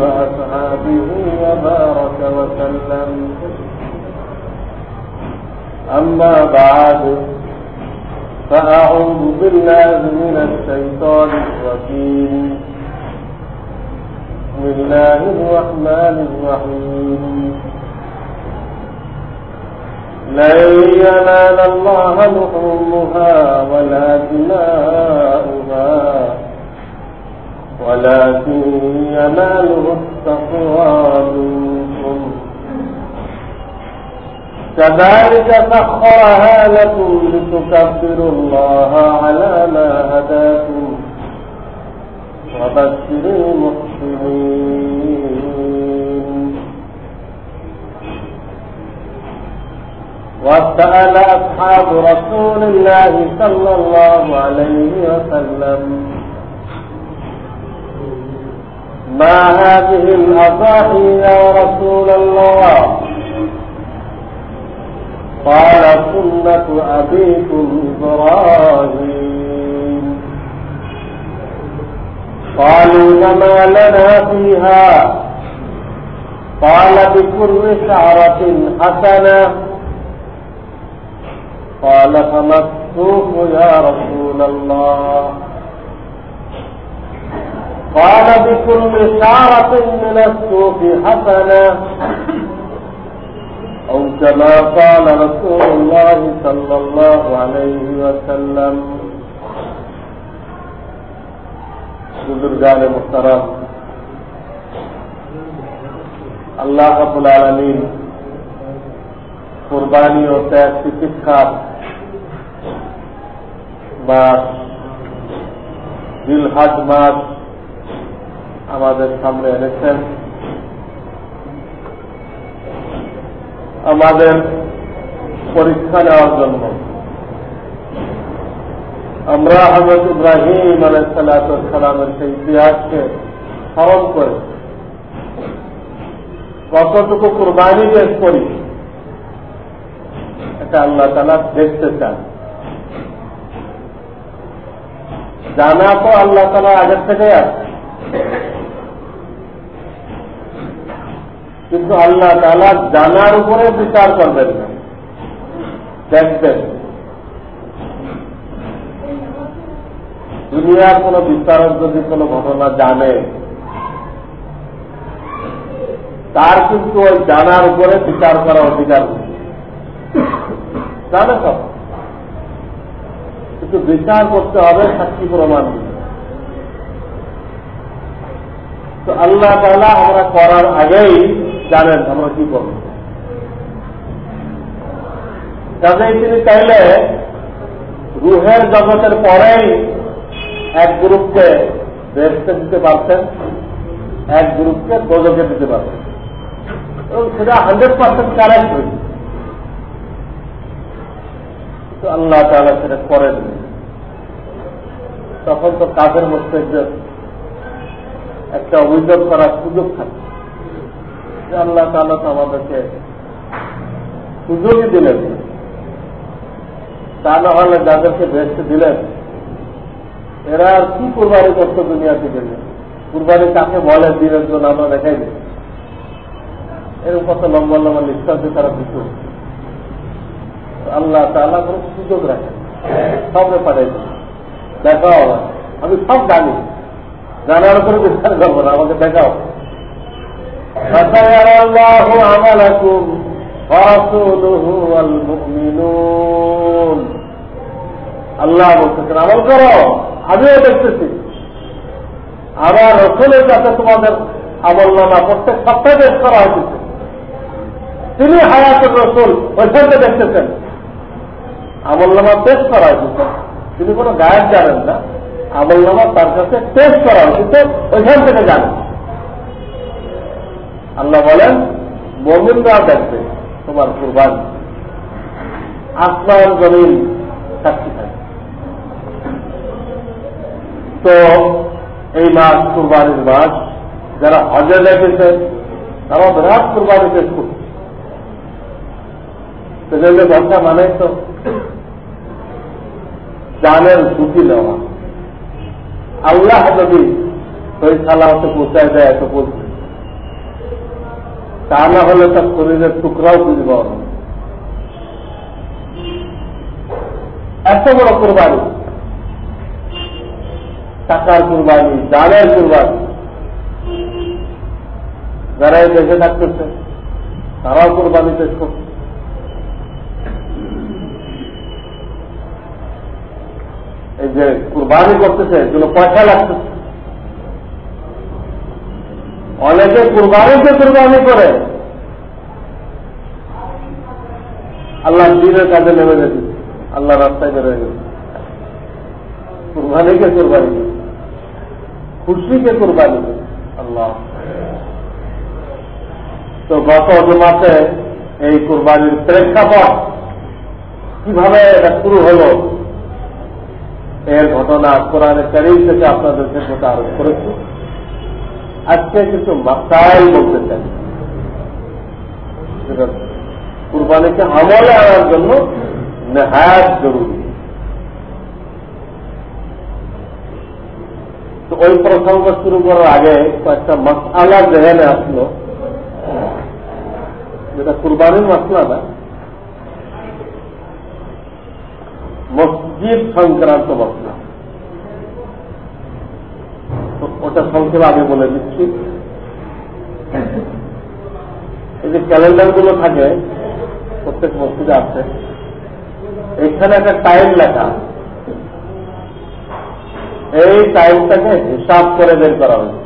وأصحابه وبارك وسلم. أما بعد فأعوذ بالله من الشيطان الرجيم. بسم الله الرحمن الرحيم. لن ينال الله لحومها ولا دماؤها. ولكن يناله التقوى منكم. كذلك سخرها لكم لتكبروا الله على ما هداكم وبشر المحسنين. وسأل أصحاب رسول الله صلى الله عليه وسلم ما هذه الأضاحي يا رسول الله؟ قال سنة أبيكم إبراهيم. قالوا وما لنا فيها؟ قال بكل شعرة حسنة. قال فما يا رسول الله. قال بكل شعرة من السوق حسنا أو كما قال رسول الله صلى الله عليه وسلم. بزرگان محترم، اللہ رب العالمین قربانی اور ٹیکس کی کس کا بات دل حج مات আমাদের সামনে এনেছেন। আমাদের পরীক্ষা নেওয়ার জন্য। আমরা হজরত ইব্রাহিম আলাইসালামের সেই ইতিহাসকে স্মরণ করে। কতটুকু কোরবানি পেশ করি, এটা আল্লাহ তালা দেখতে চান। জানা তো আল্লাহ তালা আগের থেকে আছে। কিন্তু আল্লাহ তালা জানার উপরে বিচার করবেন না। দেখবেন। দুনিয়ার কোন বিচারক যদি কোন ঘটনা জানে, তার কিন্তু ওই জানার উপরে বিচার করার অধিকার জানে সব। কিন্তু বিচার করতে হবে সাক্ষী প্রমাণ তো আল্লাহ তালা আমরা করার আগেই জানেন আমরা কি করব? কাজেই তিনি চাইলে রুহের জগতের পরেই এক গ্রুপকে রেস্টে দিতে পারতেন, এক গ্রুপকে প্রযোগে দিতে পারতেন। এবং সেটা হান্ড্রেড পার্সেন্ট কারেক্ট হয়েছে তো আল্লাহ তালা সেটা করেন তখন তো কাজের মধ্যে একটা অভিযোগ করার সুযোগ থাকে যে আল্লাহ তালা তো আমাদেরকে সুযোগই দিলেন। তা না হলে যাদেরকে বেসতে দিলেন, এরা আর কি কুরবানি করতো দুনিয়া থেকে? কুরবানি কাকে বলে? দিনের জন্য আমরা দেখাই দিই। এরকম কত লম্বা লম্বা লিখতে আছে, তারা কিছু আল্লাহ তালা কোনো সুযোগ রাখেন সব ব্যাপারে দেখাও আমি সব জানি। জানার উপরে বিচার করব না, আমাকে দেখাও। فسيرى الله عملكم ورسوله والمؤمنون আল্লাহ বলতেছেন আমল করো আমিও দেখতেছি আবার রসুলের কাছে তোমাদের আমল নামা প্রত্যেক সপ্তাহে পেশ করা হয়েছে তিনি হায়াতুর রসুল ওইখানে দেখতেছেন আমল নামা পেশ করা হয়েছে তিনি কোনো গায়ক জানেন না আমল নামা তার কাছে পেশ করা হয়েছে ওইখান থেকে জানেন আল্লাহ বলেন, মমিনরা দেখবে তোমার কুরবান। আসমান, জমিন সাক্ষী থাকে। তো এই মাস কুরবানির মাস, যারা হজে লেগেছে তারা বিরাট কুরবানি পেশ করছে। সেজন্য ব্যবসা মানে তো জানের ঝুঁকি নেওয়া। আল্লাহ যদি ওই সালামতে পৌঁছায় দেয় তো বলছে তা না হলে তার শরীরের টুকরাও খুঁজে পাওয়া এত বড় কোরবানি। টাকার কুরবানি জানের কুরবানি। যারা এই দেশে থাকতেছে, তারাও কোরবানি পেশ করছে। এই যে কুরবানি করতেছে, এগুলো পয়সা লাগতেছে। অনেকে কুরবানিতে কুরবানি করে। আল্লাহ দিনের কাজে নেমে গেছে। আল্লাহ রাস্তায় বেরোয় গেছে। কুরবানিকে কুরবানি খুশিকে কুরবানি আল্লাহ। তো গত মাসে এই কুরবানির প্রেক্ষাপট কীভাবে এটা শুরু হল, এর ঘটনা কোরআনের কারিম থেকে আপনাদেরকে প্রতি আরোপ করেছি। আজকে কিছু মাসাইল বলতে চাই। কুরবানিকে আমলে আনার জন্য নেহায়াত জরুরি। তো ওই প্রসঙ্গ শুরু করার আগে কয়েকটা মশালা জেহেনে আসলো। যেটা কুরবানির মশলা না। মসজিদ সংক্রান্ত মশলা ওটা সংক্ষেপে আগে বলে দিচ্ছি। এই যে ক্যালেন্ডারগুলো থাকে, প্রত্যেক মসজিদে আছে। এখানে একটা টাইম লেখা। এই টাইমটাকে হিসাব করে বের করা হয়েছে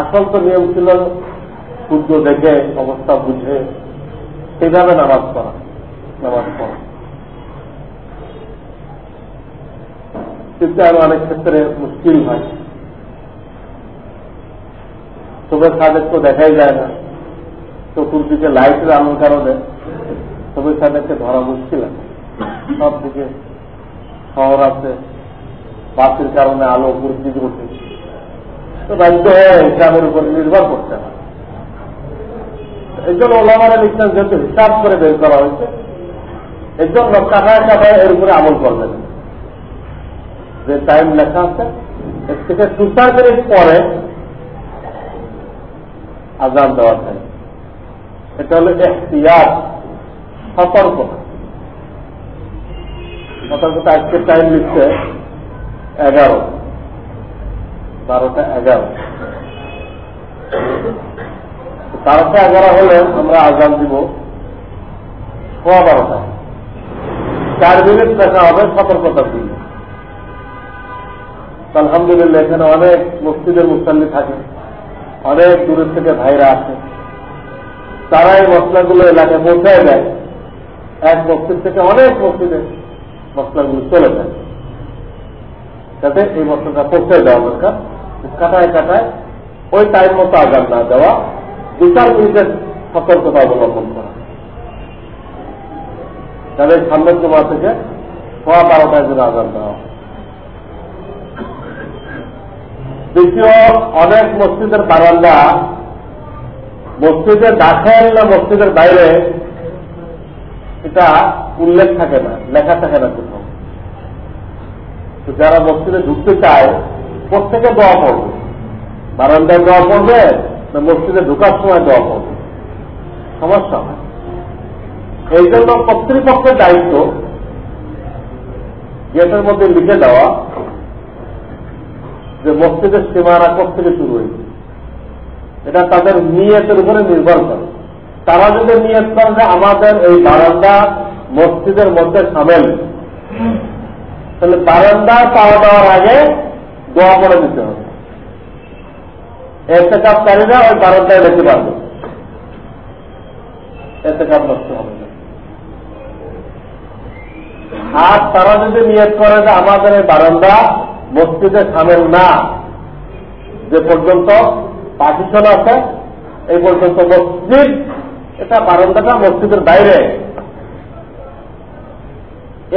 আসল তো নিয়ম ছিল, সূর্য দেখে, অবস্থা বুঝে সেভাবে নামাজ পড়া নামাজ পড়া। আর অনেক ক্ষেত্রে মুশকিল হয়। চোখের সাদের তো দেখাই যায় না। চতুর্দিকে লাইটের আলোর কারণে চোখের সাদেরকে ধরা মুশকিল আছে। সব দিকে শহর আছে বাসের কারণে আলো দিকে উঠে তো বাধ্য হয়ে হিসাবের উপর নির্ভর করতে হয়। এই জন্য ওলামারা লিখছেন, যেহেতু হিসাব করে বের করা হয়েছে, এই জন্য কাটায় কাটায় এর উপরে আমল করবেন যে টাইম লেখা আছে এর থেকে দু চার মিনিট পরে আজান দেওয়া যায় এটা হলো এখতিয়ার সতর্কতা সতর্কতা আজকে টাইম লিখছে এগারো, বারোটা এগারো। বারোটা এগারো হলে আমরা আজান দিব সোয়া বারোটা। চার মিনিট দেখা হবে সতর্কতার দিন আলহামদুলিল্লাহ, এখানে অনেক মসজিদের মুসাল্লি থাকে। অনেক দূরের থেকে ভাইরা আসে। তারা এই মশলাগুলো এলাকায় পৌঁছায় দেয়। এক মসজিদ থেকে অনেক মসজিদে মশলাগুলো চলে যায়। যাতে এই মশলাটা পৌঁছে দেওয়া দরকার। কাটায় কাটায় ওই টাইম মতো আগাম না দেওয়া দু চার মিনিটের সতর্কতা অবলম্বন করা। তাদের সামনের জমা থেকে সোয়া বারোটায় যেন আগাম দেওয়া দ্বিতীয় অনেক মসজিদের বারান্দা মসজিদের দাখেল না মসজিদের বাইরে, এটা উল্লেখ থাকে না, লেখা থাকে না কোথাও। তো যারা মসজিদে ঢুকতে চায়, প্রত্যেকে দোয়া পড়বে। বারান্দায় দোয়া পড়বে না মসজিদে ঢুকার সময় দোয়া পড়বে? সমস্যা হয়। এই জন্য কর্তৃপক্ষের দায়িত্ব, গেটের মধ্যে লিখে দেওয়া যে মসজিদের সীমানা থেকে শুরু হয়েছে? এটা তাদের নিয়তের উপরে নির্ভর করে। তারা যদি নিয়ত করে যে আমাদের এই বারান্দা মসজিদের মধ্যে সামেল তাহলে বারান্দায় পাওয়া দেওয়ার আগে দোয়া করে দিতে হবে। এতে কাপকারীরা ওই বারান্দায় রেখে পারবে। এতে কাপ নষ্ট হবে আর তারা যদি নিয়ত করে যে আমাদের এই বারান্দা মসজিদে সামেল না। যে পর্যন্ত পার্টিশন আছে, এই পর্যন্ত মসজিদ, এটা বারান্দাটা মসজিদের বাইরে।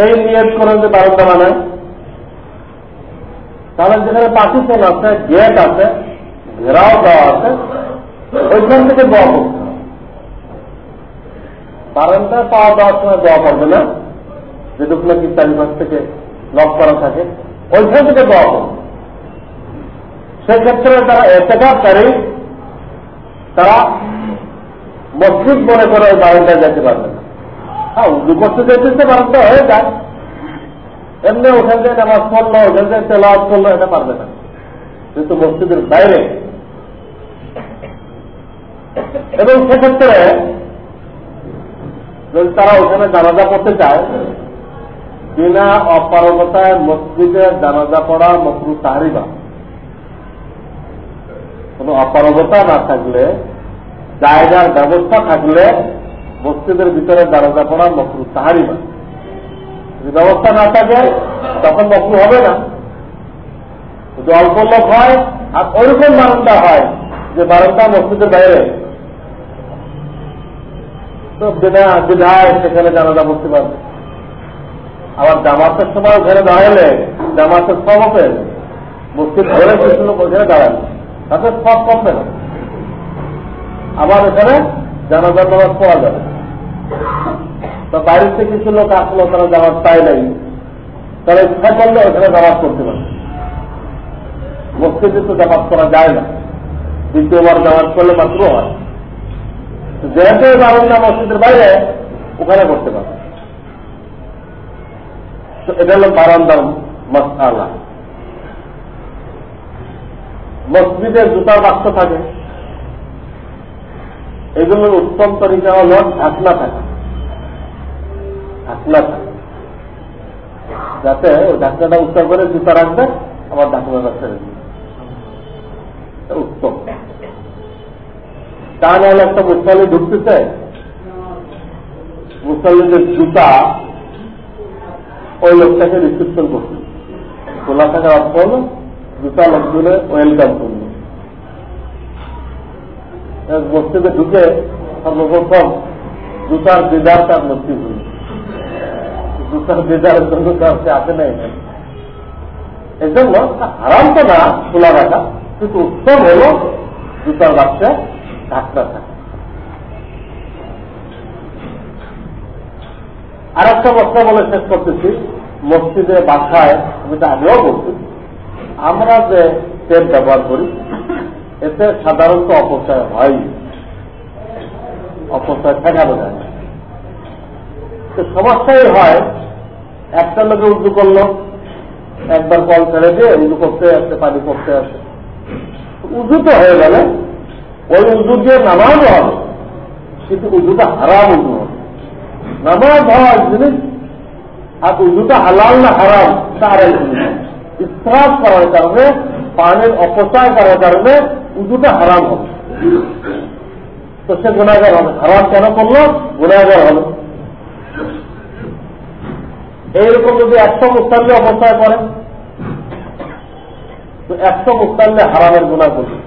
এই নিয়ত করে যে বারান্দা মানে তাহলে যেখানে পার্টিশন আছে গেট আছে, ঘেরাও দেওয়া আছে, ওইখান থেকে দোয়া করতে বারান্দায় পাওয়া দেওয়ার সময় দোয়া করবে না। যেটুকু নাকি চারিপাশ থেকে লক করা থাকে। ওইখান থেকে সেক্ষেত্রে তারা এতেকাপকারী তারা মসজিদ মনে করে ওই বারান্দায় যেতে পারবে না। হ্যাঁ উজু করতে যেতে বারান্দা হয়ে যায়। এমনি ওখান থেকে নামাজ পড়ল ওখান থেকে তেলাওয়াত করল, এটা পারবে না। কিন্তু মসজিদের বাইরে। এবং সেক্ষেত্রে যদি তারা ওখানে জানাজা করতে চায় বিনা অপারগতায় মসজিদে জানাজা পড়া মকরু তাহারিবা। কোন অপারগতা না থাকলে, জায়গার ব্যবস্থা থাকলে মসজিদের ভিতরে জানাজা পড়া মকরু তাহারিবা। যদি ব্যবস্থা না থাকে, তখন মকরু হবে না। যদি অল্প লোক হয়, আর ওইরকম বারান্দা হয়, যে বারান্দা মসজিদের বাইরে। তো বিধায় সেখানে জানাজা পড়তে পারবে। আবার জামাতের সময় ঘরে দাঁড়ালে জামাতের সব হবে। মসজিদ ঘরে লোক ওখানে তাদের সব কমবে না আবার এখানে জানাজার নামাজ পাওয়া যাবে তো থেকে কিছু লোক আসলো, তারা জামাত পায় নাই। তারা ইচ্ছা করলে ওখানে জামাত করতে পারে। মসজিদে তো জামাত করা যায় না। দ্বিতীয়বার জামাত করলে মাত্র হয়। যেহেতু বারান্দা মসজিদের বাইরে, ওখানে করতে পারে। তো এটা হলো বারান্দার মশালা মসজিদে জুতার বাক্স থাকে। এগুলোর উত্তম তরিকা হল ঢাকনা থাকে। ঢাকনা থাকে। যাতে ওই ঢাকনাটা উত্তর করে জুতা রাখবে, আবার ঢাকনাটা ছেড়ে দিবে। উত্তম। তা নাহলে একটা মুসলি ঢুকতেছে। মুসলিদের জুতা ওই লোকটাকে রিসিপশন করছে। খোলা থাকার অর্থ হল জুতা লোকগুলো ওয়েলকাম করল। মসজিদে ঢুকে সর্বপ্রথম জুতার দিদার তার মসজিদ হল। জুতার দিদারের জন্য তার সে আসে নাই। এই জন্য হারাম তো না খোলা রাখা, কিন্তু উত্তম হল জুতার বাচ্চা ঢাকটা থাকে। আর একটা বস্তা বলে শেষ করতেছি। মসজিদে বাসায়, আমি তো আগেও বলছি, আমরা যে তেল ব্যবহার করি, এতে সাধারণত অপচয় হয়। অপচয় ঠেকানো যায় তো সমস্যাই হয়, একটা লোকে উঁচু করল, একবার কল ছেড়ে দিয়ে উঁচু করতে আসছে পানি করতে আসে। উঁচু তো হয়ে গেলে, ওই উঁচু দিয়ে নামাজ হবে, কিন্তু উঁচুটা হারাম হবে নামাজ হওয়ার জিনিস। আর উজুটা হালাল না হারাম তার ইস্তাফ করার কারণে, পানির অপচয় করার কারণে উজুটা হারাম হবে। তো সে গুণাগার হবে। হারাম কেন করল? গুণাগার হবে। এইরকম যদি একশো মুস্তাল্লি অপচয় করে, তো একশো মুস্তাল্লি হারামের গুণা করবে।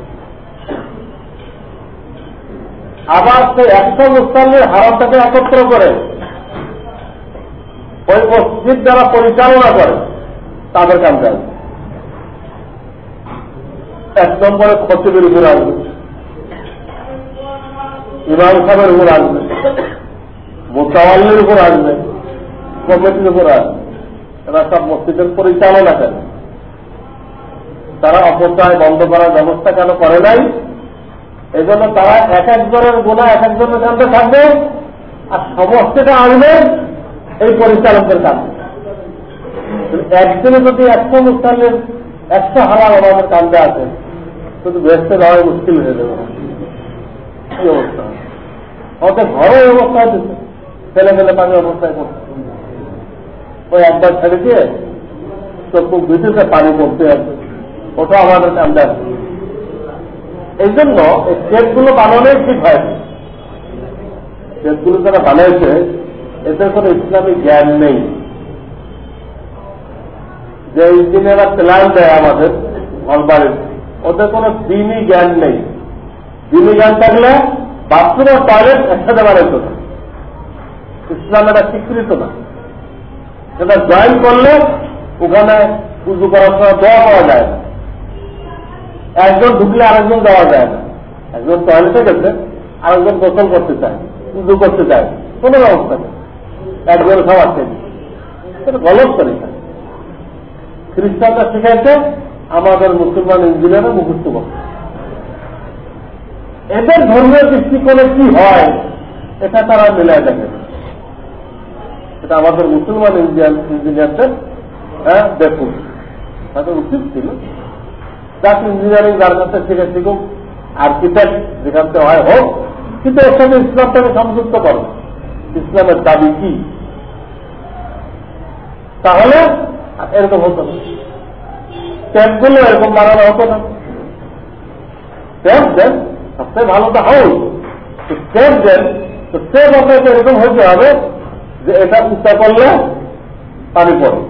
আবার সে একশো মুস্তাল্লির হারামটাকে একত্র করে, ওই মসজিদ যারা পরিচালনা করে তাদের কাম আসবে এক নম্বরে খতিবের উপর আসবে। ইমাম সাহেবের উপর আসবে। মোতাওয়াল্লির উপর আসবে। কমিটির উপর আসবে। এরা সব মসজিদের পরিচালনা করে। তারা অপচয় বন্ধ করার ব্যবস্থা কেন করে নাই? এই জন্য তারা এক একজনের গুণা, এক একজনের কাছে থাকবে। আর সমস্তটা আসবে এই পরিচালকদের কাছে। একদিনে যদি একশো মুস্তানের একটা হারাম আমাদের কান্দে আছে শুধু বেসতে যাওয়াই মুশকিল হয়ে যাবে। আমাদের ঘরে অবস্থা হচ্ছে ছেলে মেলে পানি অবস্থায় করছে। ওই একবার ছেড়ে দিয়ে চক্ষু ভিতরে পানি পড়তে আছে ওটা আমাদের কান্দে আছে এই জন্য এই স্টেপগুলো বানানোই ঠিক হয়নি। স্টেপগুলো যারা বানাইছে, এতে কোনো ইসলামিক জ্ঞান নেই। যে ইঞ্জিনিয়াররা প্ল্যান দেয় আমাদের ঘর ওদের কোনো দিনই জ্ঞান নেই। দিনই জ্ঞান থাকলে বাথরুম আর টয়লেট একসাথে বানাইতো না। ইসলাম এটা স্বীকৃত না। সেটা জয়েন করলে ওখানে পুজো করার সময় দোয়া পাওয়া যায়। না একজন ঢুকলে আরেকজন যাওয়া যায় না। একজন টয়লেটে গেছে, আরেকজন গোসল করতে চায়, পুজো করতে চায়, কোনো ব্যবস্থা নেই। একজন খাওয়াচ্ছে সেটা গলত তরিকা খ্রিস্টানরা শিখাইছে, আমাদের মুসলমান ইঞ্জিনিয়ারে মুখস্থ করছে। এদের ধর্মীয় দৃষ্টিকোণে কি হয়, এটা তারা মিলায় দেখে। এটা আমাদের মুসলমান ইঞ্জিনিয়ারদের হ্যাঁ দেখুন। তাদের উচিত ছিল যাক ইঞ্জিনিয়ারিং যার কাছে শিখে শিখুক আর্কিটেক্ট থেকে হয় হোক, কিন্তু এর সাথে ইসলামটাকে সংযুক্ত করো। ইসলামের দাবি কি? তাহলে এরকম হতো না। স্ট্যাম্পগুলো এরকম বানানো হতো না। স্ট্যাম্প দেন, সবচেয়ে ভালো তো হাউস স্ট্যাম্প দেন, তো স্ট্যাম্প আপনাকে এরকম হতে হবে যে এটা উচ্চা করলে পানি পড়ে।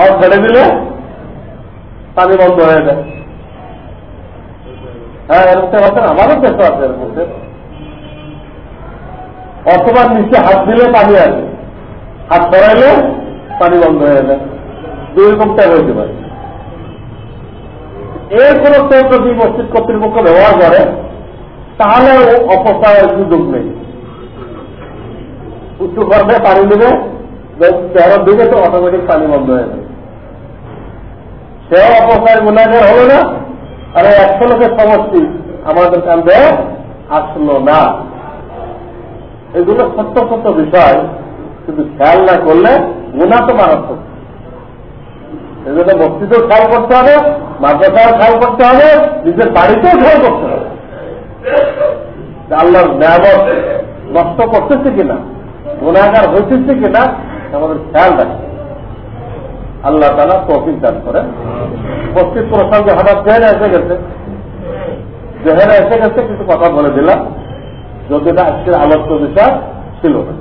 আর ছেড়ে দিলে পানি বন্ধ হয়ে যায়। হ্যাঁ এরকম হচ্ছেন আমারও চেষ্টা আছে এরকম অথবা নিচে হাত দিলে পানি আসে। হাত সরাইলে পানি বন্ধ হয়ে যায়। দুই রকম ট্যাগ হইতে পারে। এর কোন ট্যাগ যদি মসজিদ কর্তৃপক্ষ ব্যবহার করে, তাহলে অপচয়ের সুযোগ নেই। উচ্চ গর্ভে পানি দেবে তেরো দিকে তো অটোমেটিক পানি বন্ধ হয়ে যাবে সেও অপচয় গুণাগার হলো না। আর একশো লোকের সমষ্টি। আমাদের কান্দে আসলো না। এগুলো সত্য সত্য বিষয়। কিন্তু খেয়াল না করলে গুণা তো মারাত্মক এজন্য মসজিদেও খেয়াল করতে হবে, মাদ্রাসাও খেয়াল করতে হবে, নিজের বাড়িতেও খেয়াল করতে হবে। আল্লাহর ন্যায়ামত নষ্ট করতেছে কিনা গুণাগার হইতেছে কিনা, আমাদের খেয়াল রাখতে আল্লাহ তালা তফিক দান করেন। মসজিদ প্রসঙ্গে হঠাৎ জেহেনে এসে গেছে। জেহেনে এসে গেছে, কিছু কথা বলে দিলাম। যদিটা আজকের আলোচ্য বিষয় ছিল না।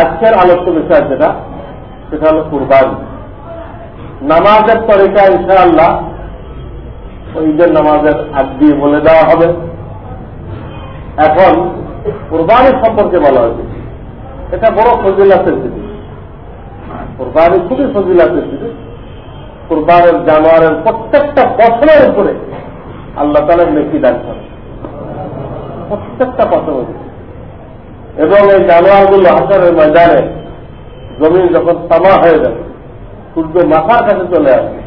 আজকের আলোচ্য বিষয় যেটা, সেটা হল কুরবানি। নামাজের তরিকা ইনশাআল্লাহ ঈদের নামাজের আগ দিয়ে বলে দেওয়া হবে। এখন কোরবানির সম্পর্কে বলা হয়েছে। এটা বড় ফজিলাতের জিনিস। কোরবানি খুবই ফজিলাতের জিনিস কোরবানের জানোয়ারের প্রত্যেকটা বছরের উপরে আল্লাহ তালের নেকি দান করে প্রত্যেকটা বছর এবং এই জানোয়ারগুলো হাসারের ময়দানে জমিন যখন তামা হয়ে যাবে, সূর্য মাথার কাছে চলে আসবে,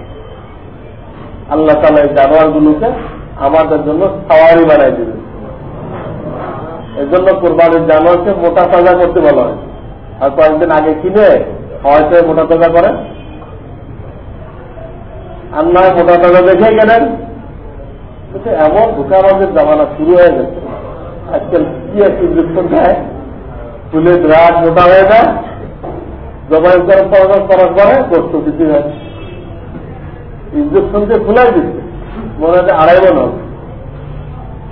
আল্লাহ তালা এই জানোয়ারগুলোকে আমাদের জন্য সাওয়ারি বানাই দেবে এই জন্য কোরবানির জানোয়ারকে মোটা তাজা করতে বলা হয়। আর কয়েকদিন আগে কিনে হয়তো মোটা তাজা করে। আর নয় মোটা তাজা দেখে গেলেন। এমন ধোকাবাজের জামানা শুরু হয়ে গেছে। আজকাল কি এক ইঞ্জেকশন দেয়? ফুলে দ্রাগ মোটা হয়ে যায়। জবাই করার পরে গোষ্ঠ কিছু হয়। ইঞ্জেকশন দিয়ে ফুলাই দিচ্ছে, মনে হয় আড়াই হবে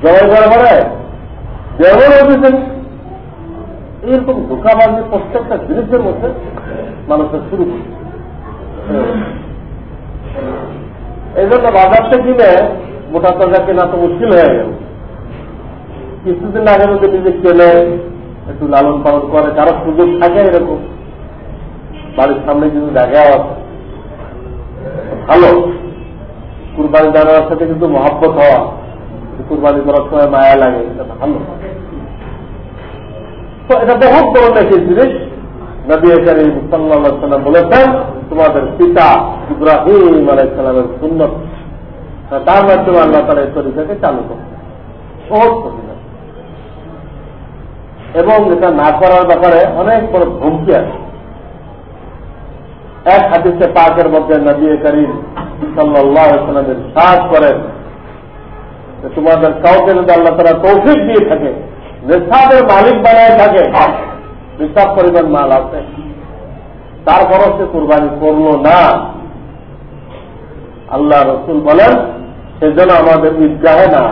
জবাই করার পরে যেমন হয়েছে। এইরকম ধোকাবাজি প্রত্যেকটা জিনিসের মধ্যে মানুষের শুরু করছে। এই জন্য বাজার থেকে কিনে মোটা টাকা কেনা তো মুশকিল হয়ে গেল। কিছুদিন আগে যদি নিজে কেনে, একটু লালন পালন করে, কারও সুযোগ থাকে এরকম। বাড়ির সামনে কিন্তু জায়গাও আছে ভালো। কুরবানি দেওয়ার সাথে কিন্তু মহাব্বত হওয়া কুরবানি করার সময় মায়া লাগে, এটা ভালো। তো এটা জিনিস? বলেছেন, তোমাদের পিতা ইব্রাহিম আলাইসালামের তার মাধ্যমে আল্লাহ তালা এই তরিকাকে চালু এবং এটা না করার ব্যাপারে অনেক বড় ধমকি আছে। এক হাদিসে পাকের মধ্যে নবী করিম সাল্লামের সাজ করেন তোমাদের কাউকে যদি আল্লাহ তারা তৌফিক দিয়ে থাকে নিঃসাবের মালিক বানায় থাকে নিঃসাব পরিমাণ মাল আছে। তারপরও সে কোরবানি করল না। আল্লাহ রসুল বলেন সেজন্য আমাদের ঈদগাহে না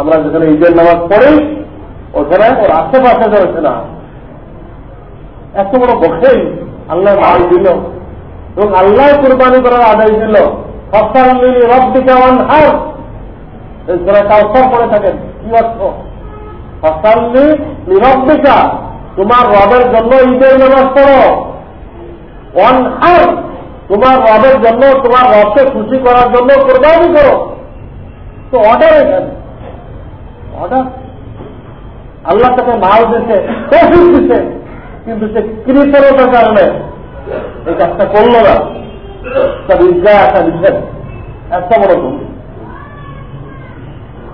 আমরা যেখানে ঈদের নামাজ পড়ি, ওখানে ওর আশেপাশে ধরেছে না এত বড় বসেই আল্লাহ মাল দিল এবং আল্লাহ কোরবানি করার আদায় দিল। ফসাল্লি রব্বিকা ওয়ান হার এই কাউসার করে থাকেন। কি অর্থ? তোমার রবের জন্য ঈদের নামাজ পড়ো। ওয়ান হার, তোমার রবের জন্য, তোমার রবকে খুশি করার জন্য কোরবানি করো। তো অর্ডার এখানে অর্ডার আল্লাহ তাকে মাল দিছে তৌফিক দিছে কিন্তু সে কৃতরতার কারণে? এই কাজটা করল না। তার ইজ্জা একটা দিচ্ছেন একটা বড় ভূমি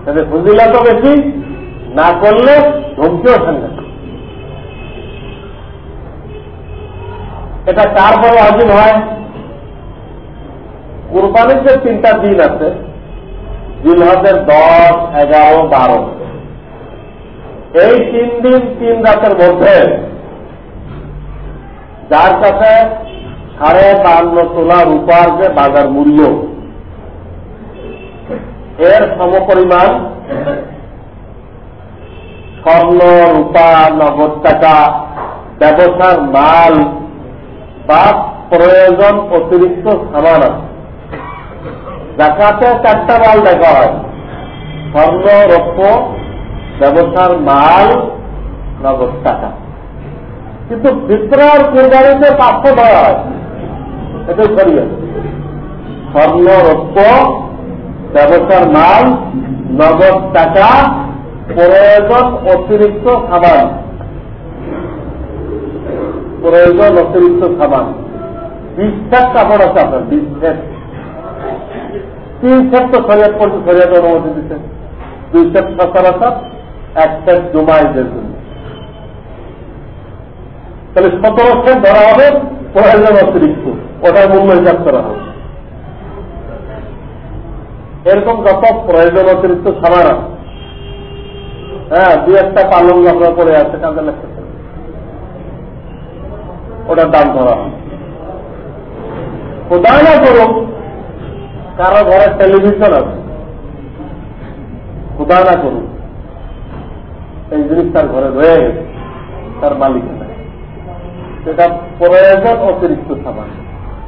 তাদের ফজিলা তো বেশি? না করলে ধমকিও সঙ্গে এটা কার বড় আজিম হয়? কোরবানির যে তিনটা দিন আছে, জিলহজের দশ, এগারো, বারো। এই তিন দিন তিন রাতের মধ্যে যার কাছে সাড়ে বান্ন তোলা রূপার যে বাজার মূল্য, এর সমপরিমাণ স্বর্ণ, রূপা নগদ টাকা ব্যবসার মাল বা প্রয়োজন, অতিরিক্ত সামান আছে। দেখাতে চারটা মাল দেখা হয়। স্বর্ণ রক্ষ ব্যবসার মাল নগদ টাকা কিন্তু বিক্রয়ের কোরবানিতে পাঁচশো ধরা হয়। এটাই সরিয়ে। স্বর্ণ, রৌপ্য, ব্যবসার মাল নগদ টাকা প্রয়োজন অতিরিক্ত সাবান প্রয়োজন অতিরিক্ত সাবান বিশ সেট কাপড় আছে আপনার বিশ সেট তিন সেট তো শরিয়াত পর্যন্ত শরিয়াত অনুমতি দিচ্ছে দুই সেট সচরাচর এক জুমাইদের জন্য। তাহলে সতেরো সেট ধরা হবে প্রয়োজন অতিরিক্ত। ওটার মূল্য হিসাব করা হবে। এরকম যত প্রয়োজন অতিরিক্ত সামান আছে হ্যাঁ দু একটা পালং আপনার পরে আছে কাজে লাগতে ওটার দাম ধরা কোথায় না করুক কারও ঘরে টেলিভিশন আছে। কোথায় না করুক এই জিনিস তার ঘরে রয়ে তার মালিক সেটা প্রয়োজন অতিরিক্ত সামান।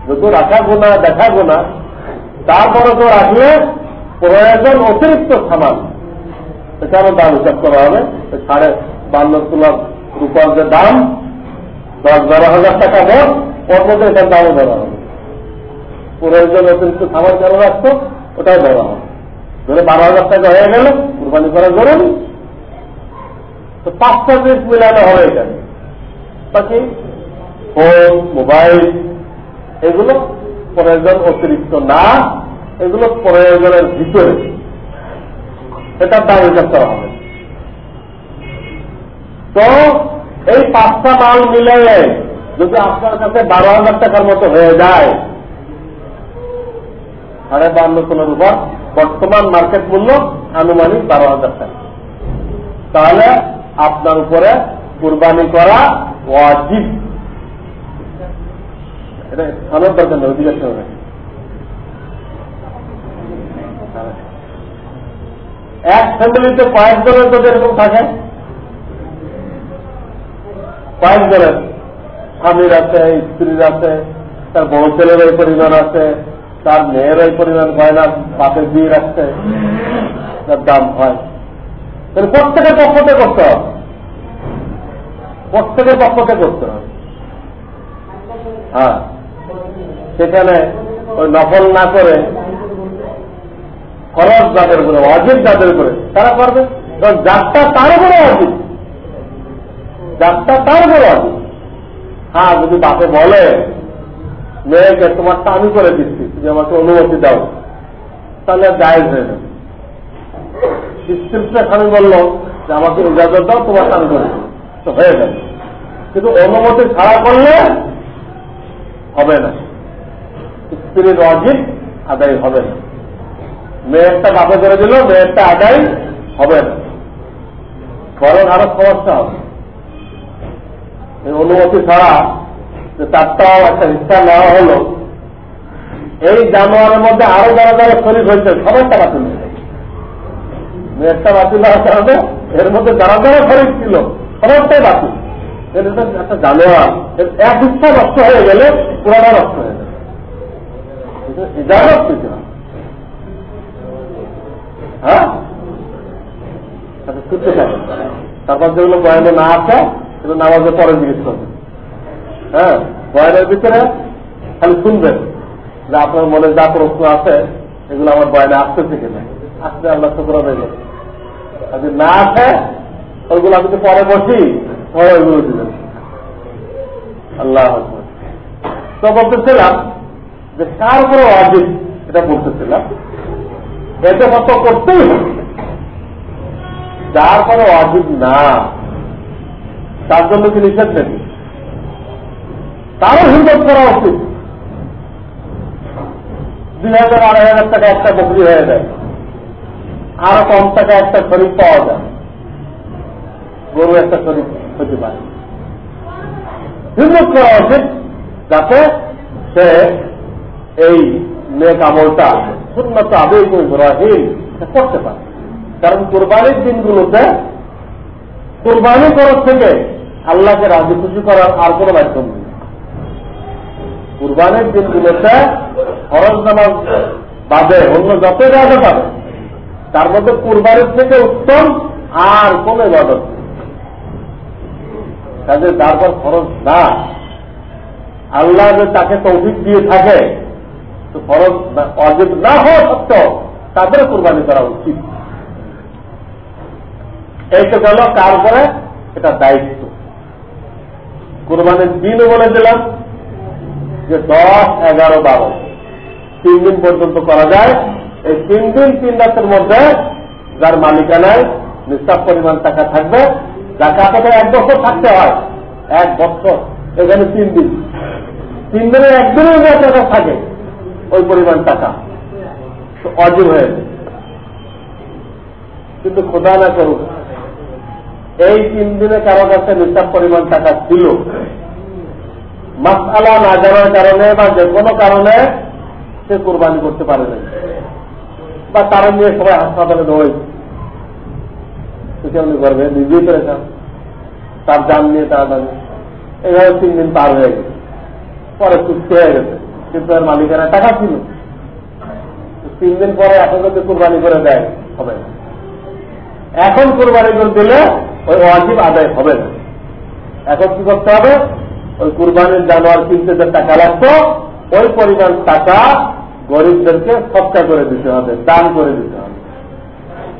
যত রাখা গোনা, দেখা গোনা, তারপরে তো রাখলে প্রয়োজন অতিরিক্ত সামান। সেটারও দাম হিসাব করা হবে। সাড়ে বান্ন তোলার রূপার যে দাম, দশ বারো হাজার টাকা মোট ওর এটার দামও ধরা হবে। প্রয়োজন অতিরিক্ত সামান কেন রাখতো, ওটাও ধরা হবে। ধরে বারো হাজার টাকা হয়ে গেল, কুরবানি করা জরুরি তো পাঁচটা জিনিস মিলানো হবে এখানে বাকি ফোন, মোবাইল, এগুলো প্রয়োজন অতিরিক্ত না, এগুলো প্রয়োজনের ভিতরে। এটার দাম হিসাব করা হবে। তো এই পাঁচটা মাল মিলে যদি আপনার কাছে বারো হাজার টাকার মতো হয়ে যায়, সাড়ে বান্ন কোনোর উপর বর্তমান মার্কেট মূল্য আনুমানিক বারো হাজার টাকা। তাহলে আপনার উপরে কুরবানি করা ওয়াজিব। এটা স্থানের দরকার নেই জিজ্ঞাসা হবে এক ফ্যামিলিতে কয়েকজনের যদি এরকম থাকে? কয়েকজনের স্বামীর আছে, স্ত্রীর আছে, তার বড় ছেলের ওই পরিমাণ আছে, তার মেয়ের ওই পরিমাণ গয়না, বাপের দিয়ে রাখছে তার দাম হয়। তাহলে প্রত্যেকের পক্ষতে করতে হবে। প্রত্যেকের পক্ষতে করতে হবে। হ্যাঁ। সেখানে ওই নকল না করে খরচ যাদের করে অজিত যাদের করে, তারা করবে যাত্রা তার উপরে অজিত যাত্রা তার উপরে অজিত হ্যাঁ যদি বাপে বলে, মেয়েকে তোমারটা আমি করে দিচ্ছি, তুমি আমাকে অনুমতি দাও। তাহলে জায়জ হয়ে যাবে। স্ক্রিপ্টে স্বামী বলল যে, আমাকে ইজাজত দাও, তোমারটা আমি করে তো হয়ে যাবে কিন্তু অনুমতি ছাড়া করলে হবে না। স্ত্রীর অজিত আদায় হবে না। মেয়েরটা বাপে করে দিল, মেয়েরটা আদায় হবে না। বরং আরও সমস্যা হবে। এই অনুমতি ছাড়া যে চারটাও একটা হিসা নেওয়া হলো, এই জানোয়ারের মধ্যে আরও যারা যারা শরীর হয়েছে, সবাইটা বাতিল হয়ে মেয়েরটা বাতিল হওয়ার কারণে এর মধ্যে যারা যারা শরীর ছিল সবারটাই বাতিল। একটা জানোয়ার এক ইচ্ছা নষ্ট হয়ে গেলে পুরাটা নষ্ট হয়ে যাবে। ইজাজত দিতে হ্যাঁ? থাকে। তারপর যেগুলো বয়ানে না আসে সেগুলো নামাজের পরে জিজ্ঞেস করবে। হ্যাঁ? বয়ানের ভিতরে খালি শুনবেন যে আপনার মনে যা প্রশ্ন আছে, এগুলো আমার বয়ানে আসতেছে কিনা আসলে আল্লাহ শুক্র দেবে যদি না আসে, ওইগুলো আমি তো পরে বসি, সবাই ওইগুলো দিবেন। আল্লাহ তো বলতেছিলাম যে কার উপরে অজিত এটা বলতেছিলাম। কত করতেই হবে। যার পরে অজিত না, তার জন্য কি নিষেধ নেই তারও হিন্দত করা উচিত। দুই হাজার, আড়াই হাজার টাকা একটা বকরি হয়ে যায়। আরও কম টাকা একটা শরীর পাওয়া যায়। গরু একটা শরীর হতে পারে। হিন্দত করা উচিত যাতে সে এই মেয়ে কামলটা সুন্নত আবেগ ইব্রাহিম। করতে পারে। কারণ কোরবানির দিনগুলোতে কোরবানি করার থেকে আল্লাহকে রাজি খুশি করার আর কোনো মাধ্যম নেই। কুরবানির দিনগুলোতে খরচ নামাজ বাদে অন্য যত জায়গা পাবে তার মধ্যে কুরবানির থেকে উত্তম আর কোন ইবাদত কাজে তারপর খরচ না, আল্লাহ যে তাকে তৌফিক দিয়ে থাকে তো অজিত না হওয়া সত্ত্বেও তাদের কোরবানি করা উচিত। এই তো গেল কার করে এটা দায়িত্ব। কোরবানির দিনও বলে দিলাম যে দশ, এগারো, বারো। তিন দিন পর্যন্ত করা যায়। এই তিন দিন, তিন রাতের মধ্যে যার মালিকানায় নিঃশ্বাস পরিমাণ টাকা থাকবে জাকাতে এক বছর থাকতে হয়। এক বছর, এখানে তিন দিন। তিন দিনে একদিনের টাকা থাকে। ওই পরিমাণ টাকা। অজীব হয়ে কিন্তু খোদা না করুক, এই তিন দিনে কারও কাছে নিঃশ্বাস পরিমাণ টাকা ছিল। মাসালা না জানার কারণে বা যে কোনো কারণে সে কোরবানি করতে পারে না বা তারা নিয়ে সবাই হাসপাতালে দৌড়াইছে উনি করবে নিজেই পেরেছেন তার দাম নিয়ে তাড়াতাড়ি। এভাবে তিন দিন পার হয়ে গেছে পরে সুস্থ হয়ে গেছে। কিন্তু আর মালিকেরা টাকা ছিল। তিন দিন পরে এখন যদি কোরবানি করে দেয়, হবে এখন কোরবানি করে দিলে ওই অজিব আদায় হবে না। এখন কি করতে হবে? ওই কুরবানির জানোয়ার কিনতে যে টাকা লাগতো, ওই পরিমাণ টাকা গরিবদেরকে সৎকা করে দিতে হবে, দান করে দিতে হবে।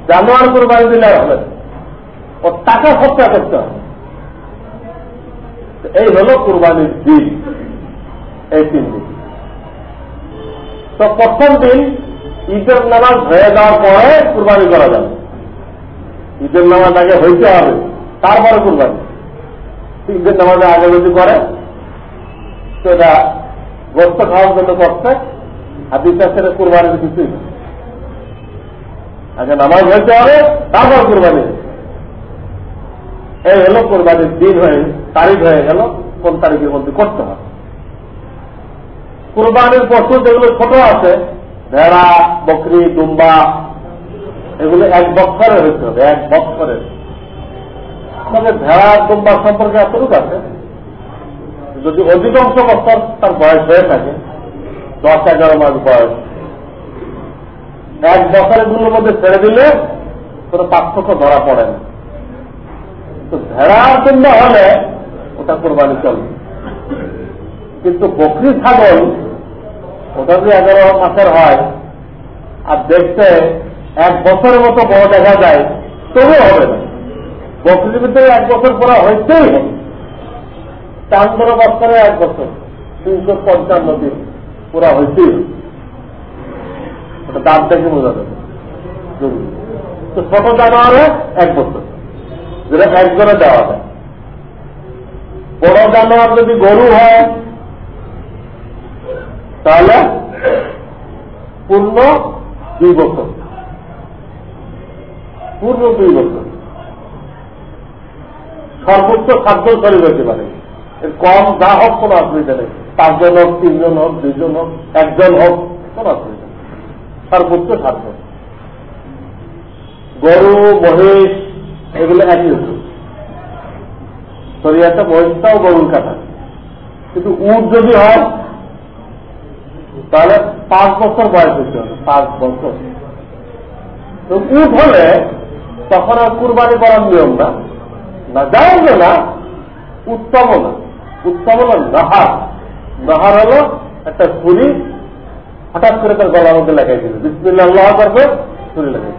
জানোয়ার কোরবানি দিলে হবে ও টাকা সৎকা করতে হবে। এই হল কুরবানির দিন, এই তিন দিন। তো প্রথম দিন ঈদের নামাজ হয়ে যাওয়ার পরে কুরবানি করা যাবে। ঈদের নামাজ আগে হইতে হবে, তারপরে কুরবানি। ঈদের নামাজে আগে যদি করে সেটা গোস্ত খাওয়ার জন্য করছে হাদিসা ছেড়ে কুরবানির কিছুই আগে নামাজ হইতে হবে, তারপর কুরবানি। এই হলো কোরবানির দিন হয়ে, তারিখ হয়ে গেল, কোন তারিখের মধ্যে করতে হবে। কোরবানির পশু যেগুলো ছোট আছে, ভেড়া, বকরি, দুম্বা, এগুলো এক বছরের হইতে হবে এক বছরের তবে ভেড়া, দুম্বা সম্পর্কে এতটুকু আছে, যদি অধিকাংশ বছর তার বয়স হয়ে থাকে, দশ এগারো মাস বয়স, এক বছরেরগুলোর মধ্যে ছেড়ে দিলে কোনো পার্থক্য ধরা পড়ে না। তো ভেড়ার জন্য হলে ওটা কোরবানি চলবে। কিন্তু বকরি ছাগল ওটা যদি এগারো মাসের হয় আর দেখতে এক বছরের মতো বড় দেখা যায়, তবুও হবে না। বকরির ভিতরে এক বছর পরে হইতেই হবে চান্দর বছরে এক বছর, তিনশো পঞ্চান্ন দিন পুরা হইতেই ওটা দাম থেকে বোঝা যাবে। তো ছোট জানোয়ারে এক বছর, যেটা একজনে দেওয়া যায় বড় জানোয়ার যদি গরু হয় তাহলে পূর্ণ দুই বছর। পূর্ণ দুই বছর। সর্বোচ্চ খাদ্য শরীর হতে পারে। কম যা হোক কোনো অসুবিধা নেই। পাঁচজন হোক, তিনজন হোক, দুইজন হোক, একজন হোক, কোন অসুবিধা নেই। সর্বোচ্চ খাদ্য। গরু, মহিষ, এগুলো একই হতো শরীয়তে মহিষটাও গরুর কাটা। কিন্তু উট যদি হয় তাহলে পাঁচ বছর বয়স হতে হবে, পাঁচ বছর। তো উট হলে তখন আর কুরবানি করার নিয়ম না। না যাও না উত্তম না উত্তম হল নাহার। নাহার হলো একটা ছুরি, হঠাৎ করে তার গলার মধ্যে লাগাই দিল। বিসমিল্লা আল্লাহ করবে ছুরি লাগাই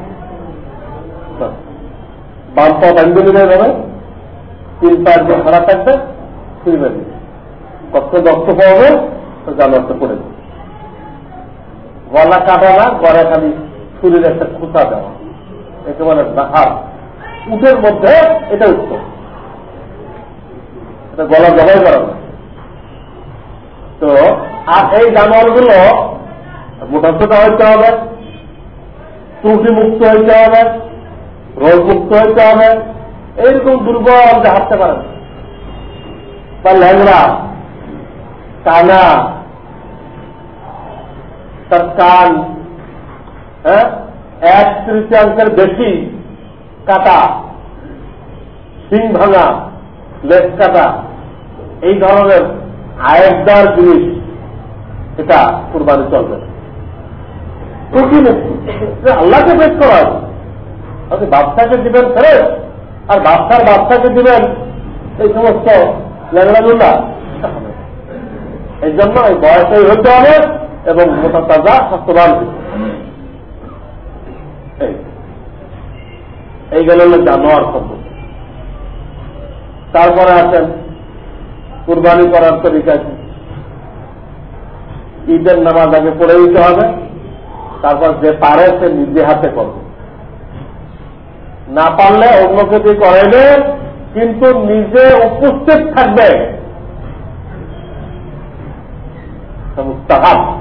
বাম পা বান্ধব নিয়ে যাবে তিন পাঁচ দিন খারাপ থাকবে, ছুরি বেঁধে কত রক্ত পাবে তো জানোয়ারটা পড়ে যাবে। গলা কাটা না গড়ে খালি ছুরির একটা খুঁচা দেওয়া। একে বলে নাহার উঠের মধ্যে এটা উত্তম এটা গলা জবাই করা তো, আর এই জানোয়ারগুলো মোটাসোটা হইতে হবে, ত্রুটি মুক্ত হইতে হবে, রোগ মুক্ত হইতে হবে। এইরকম দুর্বল যে হাঁটতে পারে বা ল্যাংড়া কানা তার কান হ্যাঁ? এক তৃতীয়াংশের বেশি কাটা সিং ভাঙা, লেস কাটা, এই ধরনের আয়েকদার জিনিস এটা কোরবানি চলবে। আল্লাহকে পেশ করা আপনি বাচ্চাকে দিবেন ফেরত, আর বাচ্চার বাচ্চাকে দিবেন এই সমস্ত লেগড়াগুলা এই জন্য এই বয়সেই হতে হবে এবং মোটা তাজা স্বাস্থ্যবান এই গেল জানোয়ার শব্দ। তারপরে আছেন কুরবানি করার তরিকা কি? ঈদের নামাজ আগে পড়ে দিতে হবে, তারপর যে পারে সে নিজে হাতে করবে। না পারলে অন্যকে দিয়ে করাইবে, কিন্তু নিজে উপস্থিত থাকবে। মুস্তাহাব।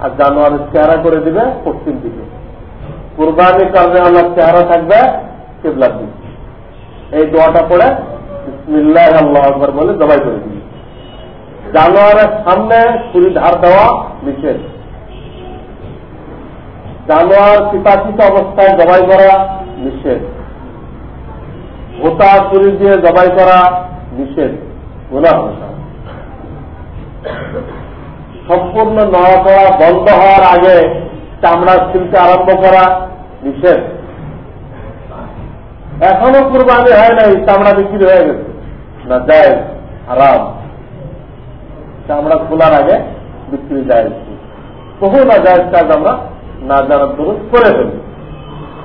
আর জানোয়ারের চেহারা করে দিবে, পশ্চিম দিকে। কুরবানি কারণে আল্লাহ চেহারা থাকবে, কেবলার দিকে। এই দোয়াটা পড়ে, বিসমিল্লাহ, আল্লাহ আকবর বলে জবাই করে দিবে। জানোয়ারের সামনে ছুরি ধার দেওয়া নিষেধ। জানোয়ার পিতাচিত অবস্থায় জবাই করা নিষেধ। ভোতা ছুরি দিয়ে জবাই করা নিষেধ। গুণা সম্পূর্ণ নড়া করা বন্ধ হওয়ার আগে চামড়া ছিলতে আরম্ভ করা নিষেধ। এখনও কুরবানি হয় নাই, চামড়া বিক্রি হয়ে গেছে। না, যায় আরাম চামড়া খোলার আগে বিক্রি যায়। বহু না যায় কাজ আমরা না জানার দরুন করে ফেলি।